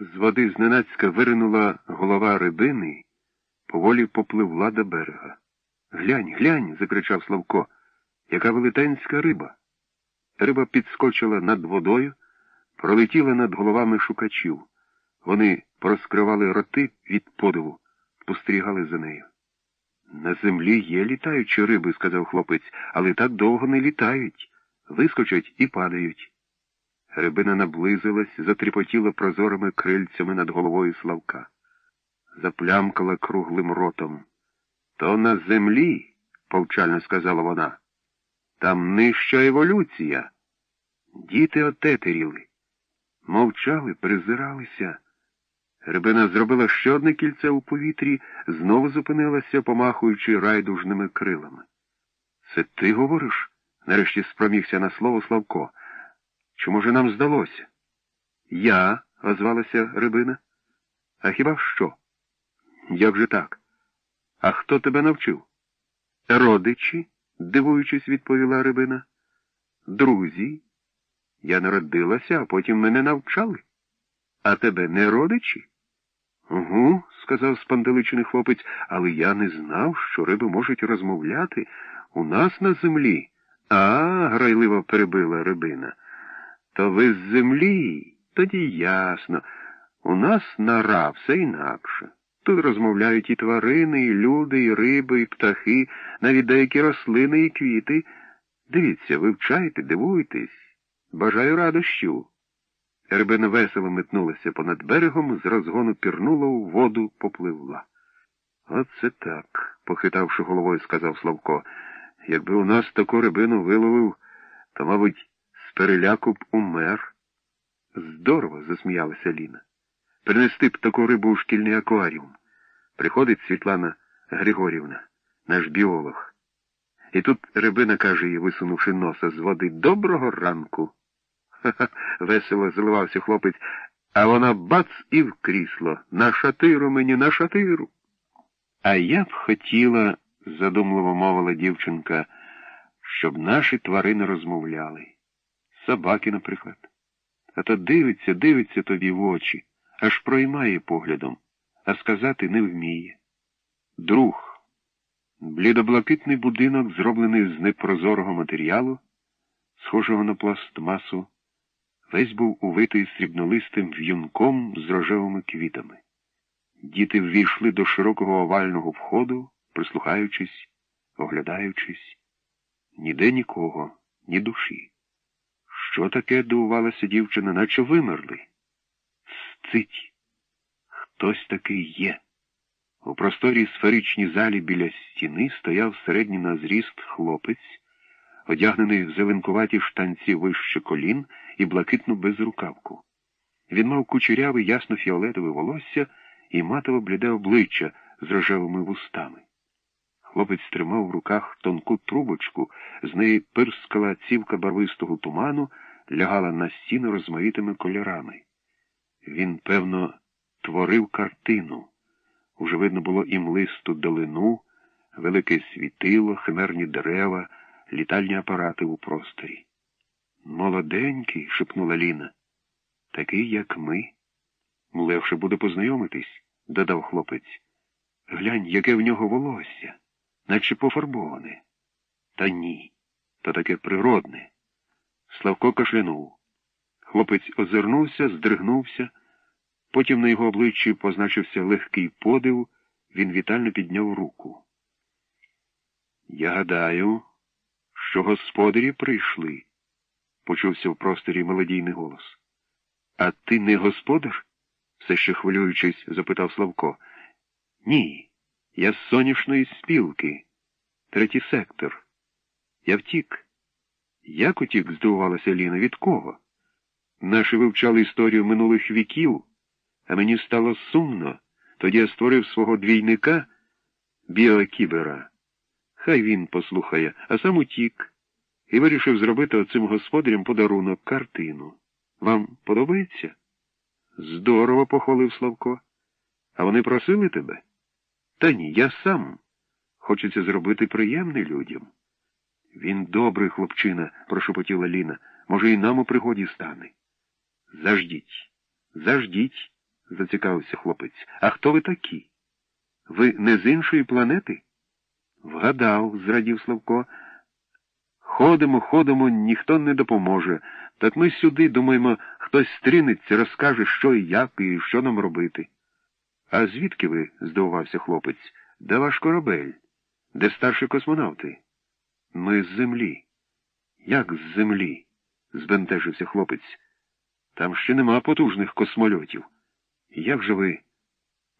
З води зненацька виринула голова рибини, поволі попливла до берега. Глянь, глянь, закричав Славко, яка велетенська риба. Риба підскочила над водою, пролетіла над головами шукачів. Вони порозкривали роти від подиву, спостерігали за нею. На землі є літаючі риби, сказав хлопець, але так довго не літають, вискочать і падають. Рибина наблизилась, затріпотіла прозорими крильцями над головою Славка, заплямкала круглим ротом. То на землі, повчально сказала вона, там нижча еволюція. Діти отетеріли, мовчали, призиралися. Рибина зробила ще одне кільце у повітрі, знову зупинилася, помахуючи райдужними крилами. Це ти говориш? нарешті спромігся на слово Славко. Чи, може, нам здалося? Я, озвалася рибина. А хіба що? Як же так? А хто тебе навчив? Родичі, дивуючись, відповіла рибина. Друзі. Я народилася, а потім мене навчали. А тебе не родичі? Угу, сказав спантеличений хлопець, але я не знав, що риби можуть розмовляти у нас на землі. А, грайливо перебила рибина. То ви з землі? Тоді ясно. У нас нора все інакше. Тут розмовляють і тварини, і люди, і риби, і птахи, навіть деякі рослини і квіти. Дивіться, вивчайте, дивуйтесь. Бажаю радощів. Рибина весело метнулася понад берегом, з розгону пірнула у воду, попливла. Оце так, похитавши головою, сказав Славко. Якби у нас таку рибину виловив, то, мабуть, з переляку б умер. Здорово, засміялася Ліна. Принести б таку рибу у шкільний акваріум. Приходить Світлана Григорівна, наш біолог. І тут рибина каже їй, висунувши носа з води, доброго ранку. Ха-ха, весело заливався хлопець, а вона бац і в крісло. На шатиру мені, на шатиру. А я б хотіла, задумливо мовила дівчинка, щоб наші тварини розмовляли. Собаки, наприклад. А то дивиться, дивиться тобі в очі, аж проймає поглядом, а сказати не вміє. Друг. Блідоблакитний будинок, зроблений з непрозорого матеріалу, схожого на пластмасу, весь був увитий срібнолистим в'юнком з рожевими квітами. Діти ввійшли до широкого овального входу, прислухаючись, оглядаючись. Ніде нікого, ні душі. Що таке дивувалася дівчина, наче вимерли? Сцить. Хтось такий є. У просторій сферичній залі біля стіни стояв середній на зріст хлопець, одягнений в зеленкуваті штанці вище колін і блакитну безрукавку. Він мав кучеряве ясно-фіолетове волосся і матово бліде обличчя з рожевими вустами. Хлопець тримав в руках тонку трубочку, з неї пирскала цівка барвистого туману, лягала на стіну розмаїтими кольорами. Він, певно, творив картину. Уже видно було і млисту долину, велике світило, химерні дерева, літальні апарати у просторі. Молоденький, шепнула Ліна, такий, як ми. Легше буде познайомитись, додав хлопець. Глянь, яке в нього волосся, наче пофарбоване. Та ні, то таке природне. Славко кашлянув. Хлопець озирнувся, здригнувся. Потім на його обличчі позначився легкий подив, він вітально підняв руку. Я гадаю, що господарі прийшли, почувся в просторі мелодійний голос. А ти не господар? все ще хвилюючись, запитав Славко. Ні, я з сонячної спілки, третій сектор. Я втік. Як утік, здивувалася Ліна, від кого? Наші вивчали історію минулих віків. А мені стало сумно. Тоді я створив свого двійника біокібера. Хай він послухає, а сам утік. І вирішив зробити оцим господарям подарунок картину. Вам подобається? Здорово, похвалив Славко. А вони просили тебе? Та ні, я сам. Хочеться зробити приємне людям. Він добрий, хлопчина, прошепотіла Ліна. Може, і нам у пригоді стане. Заждіть, заждіть зацікавився хлопець. А хто ви такі? Ви не з іншої планети? Вгадав, зрадів Славко. Ходимо, ходимо, ніхто не допоможе. Так ми сюди, думаємо, хтось стрінеться, розкаже, що і як, і що нам робити. А звідки ви? здивувався хлопець. Де ваш корабель? Де старші космонавти? Ми з землі. Як з землі? збентежився хлопець. Там ще нема потужних космольотів. Як же ви?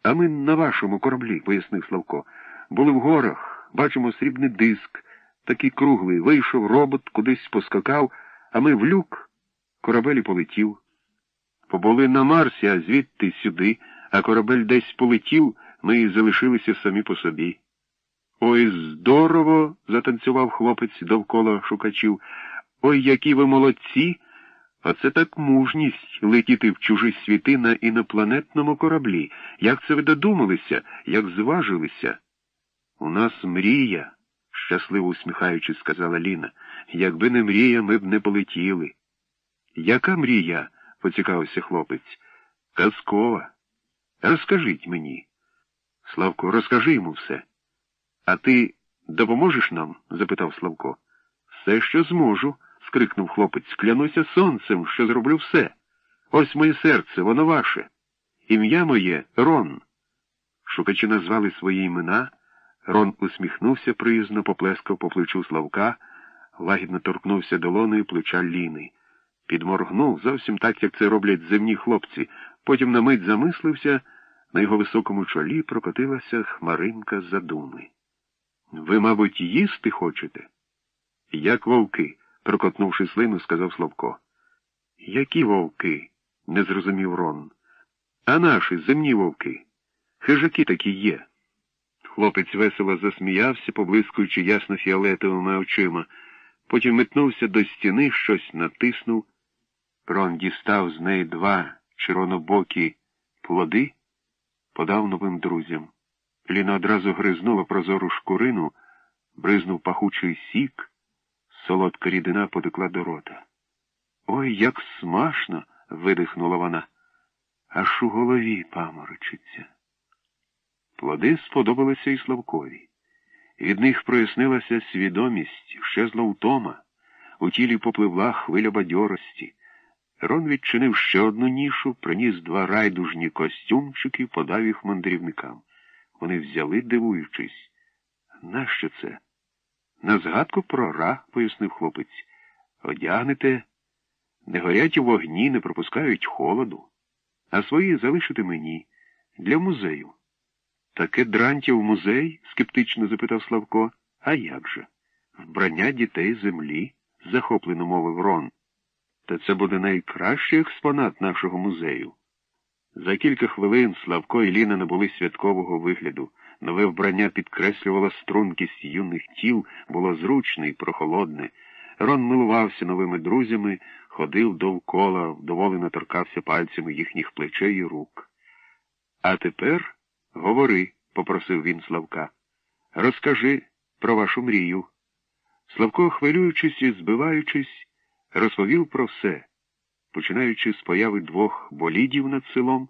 А ми на вашому кораблі, пояснив Славко. Були в горах, бачимо срібний диск, такий круглий. Вийшов робот, кудись поскакав, а ми в люк. Корабель і полетів. Побули на Марсі, а звідти сюди, а корабель десь полетів, ми і залишилися самі по собі. Ой, здорово, затанцював хлопець довкола шукачів. Ой, які ви молодці! А це так мужність летіти в чужі світи на інопланетному кораблі. Як це ви додумалися, як зважилися? У нас мрія, щасливо усміхаючись, сказала Ліна. Якби не мрія, ми б не полетіли. Яка мрія? поцікавився хлопець. Казкова. Розкажіть мені. Славко, розкажи йому все. А ти допоможеш нам? запитав Славко. Все, що зможу скрикнув хлопець. Клянуся сонцем, що зроблю все. Ось моє серце, воно ваше. Ім'я моє Рон. Шукачі назвали свої імена. Рон усміхнувся приязно, поплескав по плечу Славка, лагідно торкнувся долоною плеча Ліни. Підморгнув зовсім так, як це роблять земні хлопці. Потім на мить замислився, на його високому чолі прокотилася хмаринка задуми. Ви, мабуть, їсти хочете? Як вовки прокотнувши слину, сказав Славко. Які вовки? не зрозумів Рон. А наші земні вовки. Хижаки такі є. Хлопець весело засміявся, поблискуючи ясно фіолетовими очима. Потім метнувся до стіни, щось натиснув. Рон дістав з неї два червонобокі плоди, подав новим друзям. Ліна одразу гризнула прозору шкурину, бризнув пахучий сік, солодка рідина потекла до рота. Ой, як смашно! видихнула вона. Аж у голові паморочиться. Плоди сподобалися і Славкові. Від них прояснилася свідомість, щезла утома, у тілі попливла хвиля бадьорості. Рон відчинив ще одну нішу, приніс два райдужні костюмчики, подав їх мандрівникам. Вони взяли, дивуючись. Нащо це? На згадку про ра, пояснив хлопець. Одягнете, не горять у вогні, не пропускають холоду, а свої залишите мені для музею. Таке дрантя в музей? скептично запитав Славко. А як же? Вбрання дітей землі, захоплено мовив Рон. Та це буде найкращий експонат нашого музею. За кілька хвилин Славко і Ліна набули святкового вигляду. Нове вбрання підкреслювало стрункість юних тіл, було зручне і прохолодне. Рон милувався новими друзями, ходив довкола, вдоволено торкався пальцями їхніх плечей і рук. А тепер говори, попросив він Славка. Розкажи про вашу мрію. Славко, хвилюючись і збиваючись, розповів про все, починаючи з появи двох болідів над селом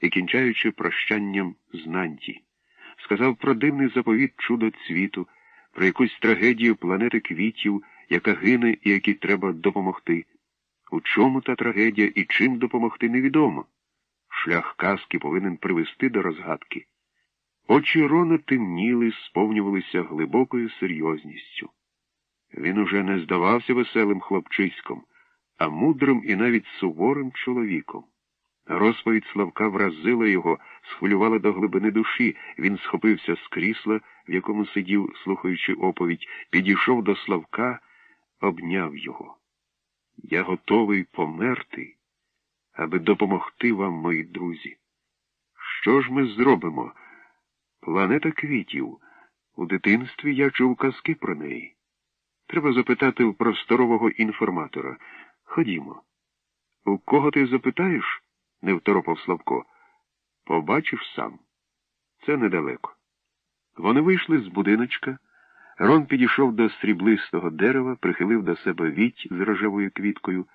і кінчаючи прощанням з Нанті. Сказав про дивний заповіт чудо цвіту, про якусь трагедію планети квітів, яка гине і якій треба допомогти. У чому та трагедія і чим допомогти, невідомо. Шлях казки повинен привести до розгадки. Очі Рона темніли, сповнювалися глибокою серйозністю. Він уже не здавався веселим хлопчиськом, а мудрим і навіть суворим чоловіком. Розповідь Славка вразила його, схвилювала до глибини душі. Він схопився з крісла, в якому сидів, слухаючи оповідь, підійшов до Славка, обняв його. Я готовий померти, аби допомогти вам, мої друзі. Що ж ми зробимо? Планета квітів. У дитинстві я чув казки про неї. Треба запитати у просторового інформатора. Ходімо. У кого ти запитаєш? не второпав Славко. Побачиш сам. Це недалеко. Вони вийшли з будиночка. Рон підійшов до сріблистого дерева, прихилив до себе віть з рожевою квіткою.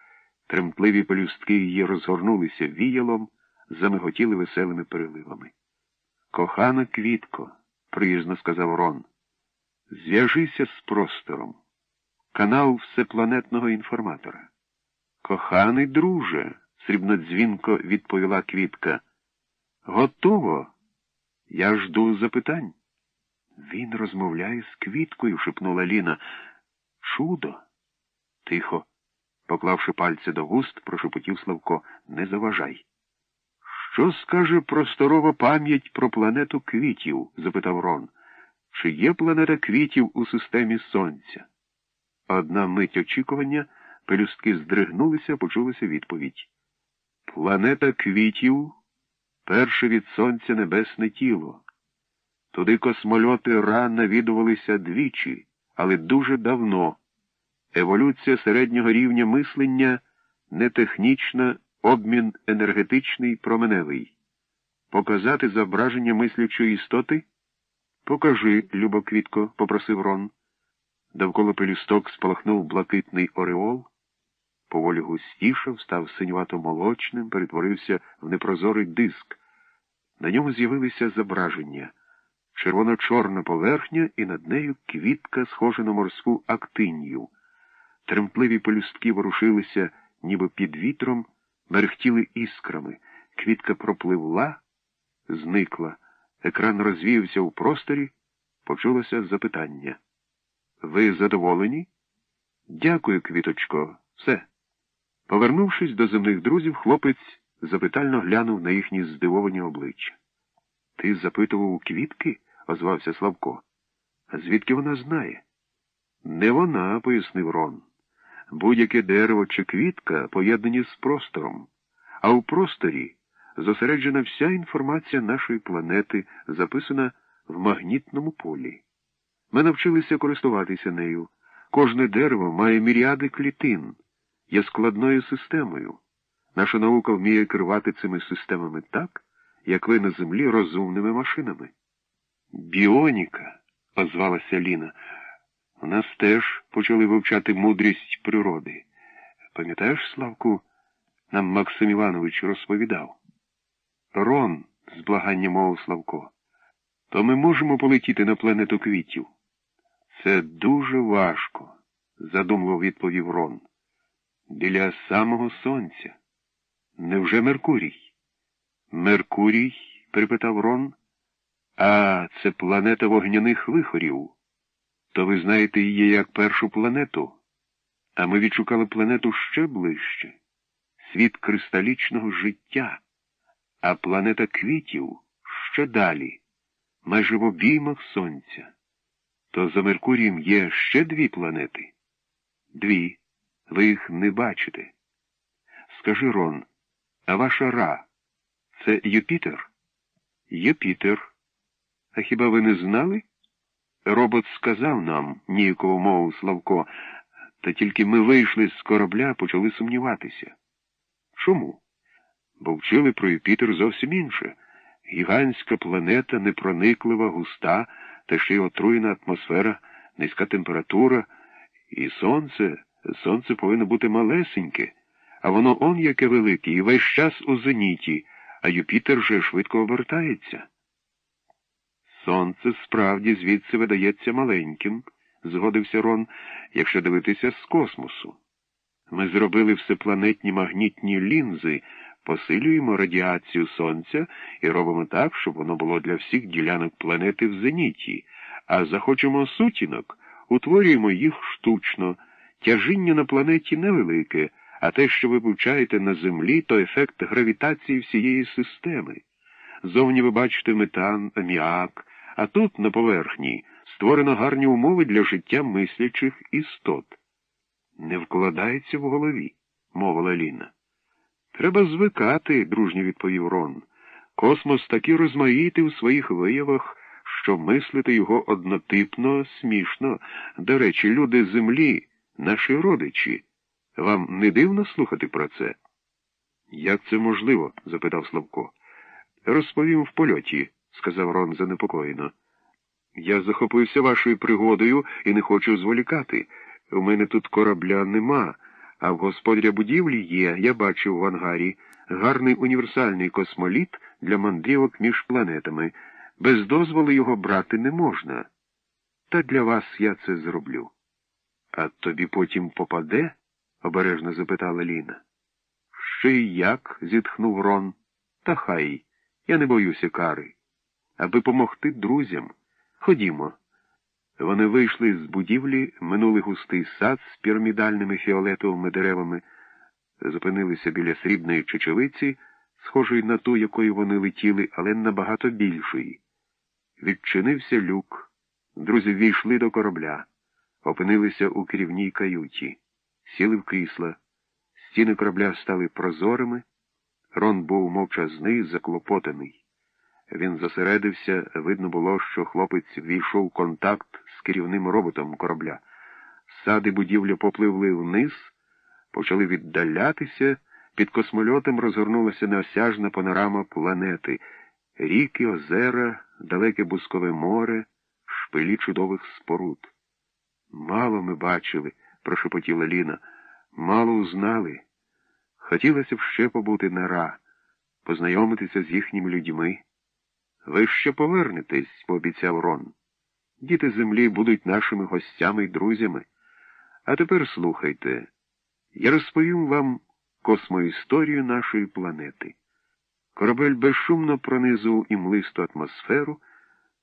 Тремтливі пелюстки її розгорнулися віялом, замиготіли веселими переливами. Кохана квітко, приязно сказав Рон, зв'яжися з простором. Канал всепланетного інформатора. Коханий друже, срібнодзвінко відповіла квітка. Готово. Я жду запитань. Він розмовляє з квіткою, шепнула Ліна. Чудо. Тихо, поклавши пальці до густ, прошепотів Славко, не заважай. Що скаже просторова пам'ять про планету квітів? запитав Рон. Чи є планета квітів у системі Сонця? Одна мить очікування, пелюстки здригнулися, почулася відповідь. Планета квітів перше від сонця небесне тіло. Туди космольоти ран навідувалися двічі, але дуже давно. Еволюція середнього рівня мислення не технічна, обмін енергетичний променевий. Показати зображення мислячої істоти? Покажи, любоквітко, попросив Рон. Довкола пелюсток спалахнув блакитний ореол, поволі густішав, став синювато молочним, перетворився в непрозорий диск. На ньому з'явилися зображення червоно-чорна поверхня і над нею квітка, схожа на морську актинію. Тремтливі полюстки ворушилися, ніби під вітром, мерехтіли іскрами. Квітка пропливла, зникла. Екран розвіявся у просторі, почулося запитання. Ви задоволені? Дякую, квіточко. Все. Повернувшись до земних друзів, хлопець запитально глянув на їхні здивовані обличчя. Ти запитував у квітки? озвався Славко. А звідки вона знає? Не вона, пояснив Рон. Будь-яке дерево чи квітка поєднані з простором, а у просторі зосереджена вся інформація нашої планети, записана в магнітному полі. Ми навчилися користуватися нею. Кожне дерево має міріади клітин, є складною системою. Наша наука вміє керувати цими системами так, як ви на землі розумними машинами. Біоніка, озвалася Ліна. У нас теж почали вивчати мудрість природи. Пам'ятаєш, Славку, нам Максим Іванович розповідав? Рон, з благанням мовив Славко, то ми можемо полетіти на планету квітів. Це дуже важко, задумливо відповів Рон. Біля самого сонця. Невже Меркурій? Меркурій? перепитав Рон. А це планета вогняних вихорів. То ви знаєте її як першу планету, а ми відшукали планету ще ближче світ кристалічного життя, а планета квітів ще далі, майже в обіймах сонця. То за Меркурієм є ще дві планети? Дві. Ви їх не бачите. Скажи, Рон, а ваша Ра це Юпітер? Юпітер. А хіба ви не знали? Робот сказав нам, ніяково мовив Славко, та тільки ми вийшли з корабля, почали сумніватися. Чому? Бо вчили про Юпітер зовсім інше. Гігантська планета, непрониклива, густа, та ще й отруєна атмосфера, низька температура, і сонце, сонце повинно бути малесеньке, а воно он яке велике, і весь час у зеніті, а Юпітер же швидко обертається. Сонце справді звідси видається маленьким, згодився Рон, якщо дивитися з космосу. Ми зробили всепланетні магнітні лінзи, посилюємо радіацію сонця і робимо так, щоб воно було для всіх ділянок планети в зеніті, а захочемо сутінок, утворюємо їх штучно. Тяжіння на планеті невелике, а те, що ви вивчаєте на Землі, то ефект гравітації всієї системи. Зовні ви бачите метан, аміак, а тут, на поверхні, створено гарні умови для життя мислячих істот. Не вкладається в голові, мовила Ліна. Треба звикати, дружньо відповів Рон. Космос таки розмаїтий у своїх виявах, що мислити його однотипно, смішно. До речі, люди землі, наші родичі. Вам не дивно слухати про це? Як це можливо? запитав Славко. Розповім в польоті, сказав Рон занепокоєно. Я захопився вашою пригодою і не хочу зволікати. У мене тут корабля нема, а в господаря будівлі є, я бачив в ангарі, гарний універсальний космоліт для мандрівок між планетами. Без дозволу його брати не можна. Та для вас я це зроблю. А тобі потім попаде? обережно запитала Ліна. Ще й як? зітхнув Рон. Та хай. Я не боюся кари. Аби помогти друзям. Ходімо. Вони вийшли з будівлі, минули густий сад з пірамідальними фіолетовими деревами, зупинилися біля срібної чечевиці, схожої на ту, якою вони летіли, але набагато більшої. Відчинився люк. Друзі ввійшли до корабля, опинилися у керівній каюті, сіли в крісла. Стіни корабля стали прозорими. Рон був мовчазний, заклопотаний. Він зосередився, видно було, що хлопець ввійшов в контакт з керівним роботом корабля. Сади будівлі попливли вниз, почали віддалятися, під космольотом розгорнулася неосяжна панорама планети, ріки, озера, далеке бускове море, шпилі чудових споруд. Мало ми бачили, прошепотіла Ліна, мало узнали. Хотілося б ще побути на ра, познайомитися з їхніми людьми. Ви ще повернетесь, пообіцяв Рон. Діти землі будуть нашими гостями й друзями. А тепер слухайте, я розповім вам космоісторію нашої планети. Корабель безшумно пронизував імлисту атмосферу,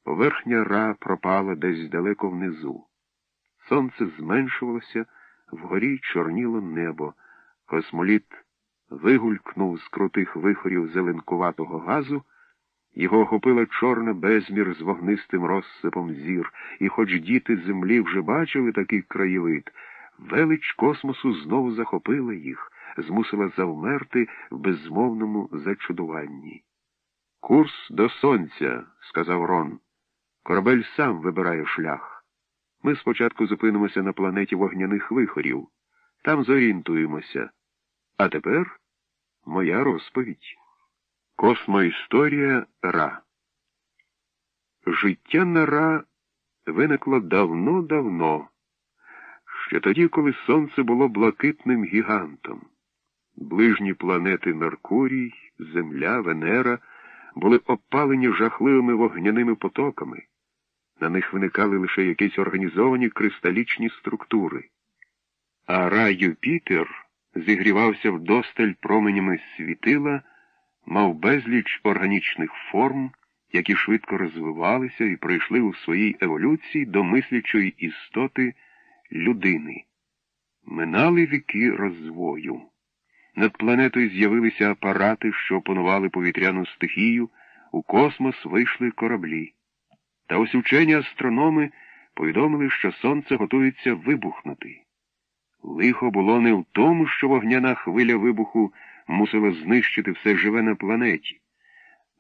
поверхня ра пропала десь далеко внизу. Сонце зменшувалося, вгорі чорніло небо. Космоліт вигулькнув з крутих вихорів зеленкуватого газу. Його охопила чорна безмір з вогнистим розсипом зір, і хоч діти землі вже бачили такий краєвид, велич космосу знову захопила їх, змусила завмерти в безмовному зачудуванні. Курс до сонця, сказав Рон. Корабель сам вибирає шлях. Ми спочатку зупинимося на планеті вогняних вихорів, там зорієнтуємося. А тепер моя розповідь. Космоісторія Ра. Життя на Ра виникло давно-давно, ще тоді, коли сонце було блакитним гігантом. Ближні планети Меркурій, Земля, Венера були опалені жахливими вогняними потоками. На них виникали лише якісь організовані кристалічні структури. А рай Юпітер зігрівався вдосталь променями світила, мав безліч органічних форм, які швидко розвивалися і прийшли у своїй еволюції до мислячої істоти людини. Минали віки розвою. Над планетою з'явилися апарати, що опанували повітряну стихію, у космос вийшли кораблі. Та ось учені астрономи повідомили, що сонце готується вибухнути. Лихо було не в тому, що вогняна хвиля вибуху мусила знищити все живе на планеті.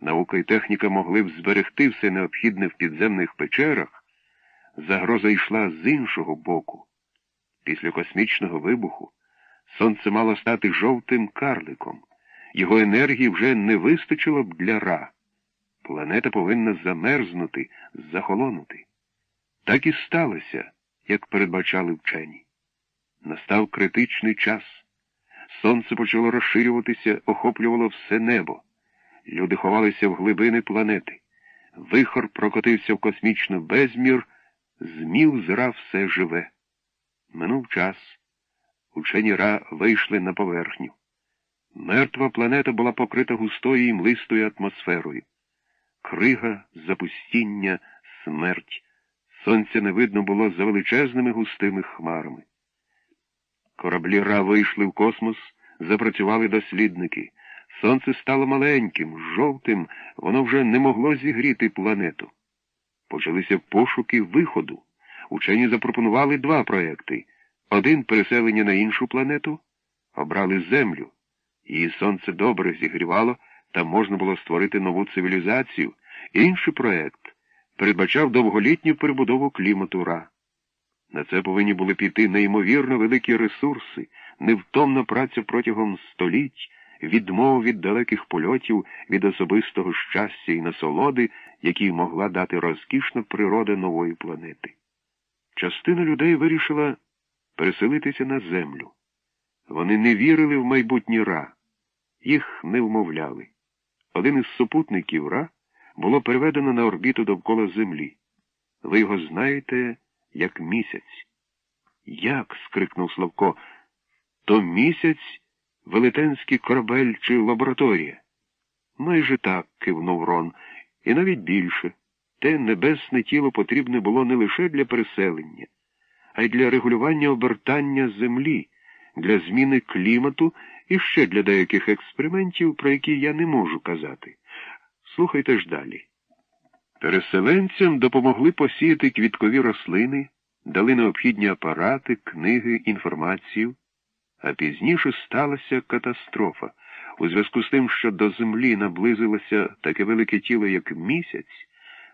Наука і техніка могли б зберегти все необхідне в підземних печерах. Загроза йшла з іншого боку. Після космічного вибуху сонце мало стати жовтим карликом. Його енергії вже не вистачило б для ра. Планета повинна замерзнути, захолонути. Так і сталося, як передбачали вчені. Настав критичний час. Сонце почало розширюватися, охоплювало все небо. Люди ховалися в глибини планети. Вихор прокотився в космічну безмір, змів зра все живе. Минув час. Учені Ра вийшли на поверхню. Мертва планета була покрита густою і млистою атмосферою. Крига, запустіння, смерть. Сонця не видно було за величезними густими хмарами. Кораблі Ра вийшли в космос, запрацювали дослідники. Сонце стало маленьким, жовтим, воно вже не могло зігріти планету. Почалися пошуки виходу. Учені запропонували два проекти. Один переселення на іншу планету, обрали Землю. Її сонце добре зігрівало, та можна було створити нову цивілізацію. Інший проект передбачав довголітню перебудову клімату Ра. На це повинні були піти неймовірно великі ресурси, невтомна праця протягом століть, відмова від далеких польотів, від особистого щастя і насолоди, які могла дати розкішна природа нової планети. Частина людей вирішила переселитися на землю. Вони не вірили в майбутній Ра, їх не вмовляли. Один із супутників Ра було переведено на орбіту довкола Землі. Ви його знаєте як місяць. Як? скрикнув Славко. То місяць, велетенський корабель чи лабораторія? Майже так, кивнув Рон, і навіть більше. Те небесне тіло потрібне було не лише для переселення, а й для регулювання обертання землі, для зміни клімату і ще для деяких експериментів, про які я не можу казати. Слухайте ж далі. Переселенцям допомогли посіяти квіткові рослини, дали необхідні апарати, книги, інформацію, а пізніше сталася катастрофа. У зв'язку з тим, що до Землі наблизилося таке велике тіло, як місяць,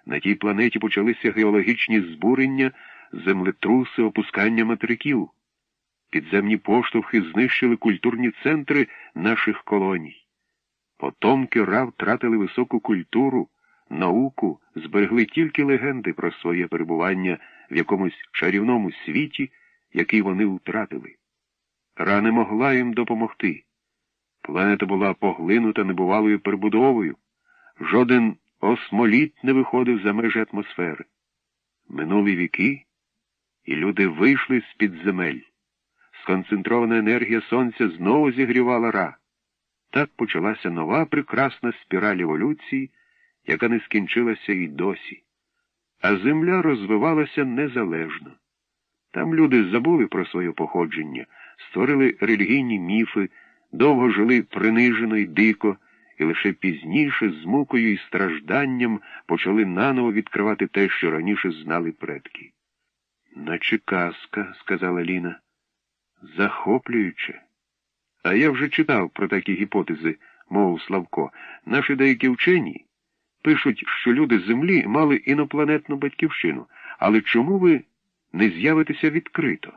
на тій планеті почалися геологічні збурення, землетруси, опускання материків. Підземні поштовхи знищили культурні центри наших колоній. Потомки Ра втратили високу культуру науку зберегли тільки легенди про своє перебування в якомусь чарівному світі, який вони втратили. Ра не могла їм допомогти. Планета була поглинута небувалою перебудовою, жоден осмоліт не виходив за межі атмосфери. Минули віки, і люди вийшли з під земель. Сконцентрована енергія сонця знову зігрівала ра. Так почалася нова прекрасна спіраль еволюції яка не скінчилася і досі. А земля розвивалася незалежно. Там люди забули про своє походження, створили релігійні міфи, довго жили принижено й дико, і лише пізніше, з мукою і стражданням, почали наново відкривати те, що раніше знали предки. Наче казка, сказала Ліна. Захоплююче. А я вже читав про такі гіпотези, мов Славко. Наші деякі вчені Пишуть, що люди з землі мали інопланетну батьківщину. Але чому ви не з'явитеся відкрито?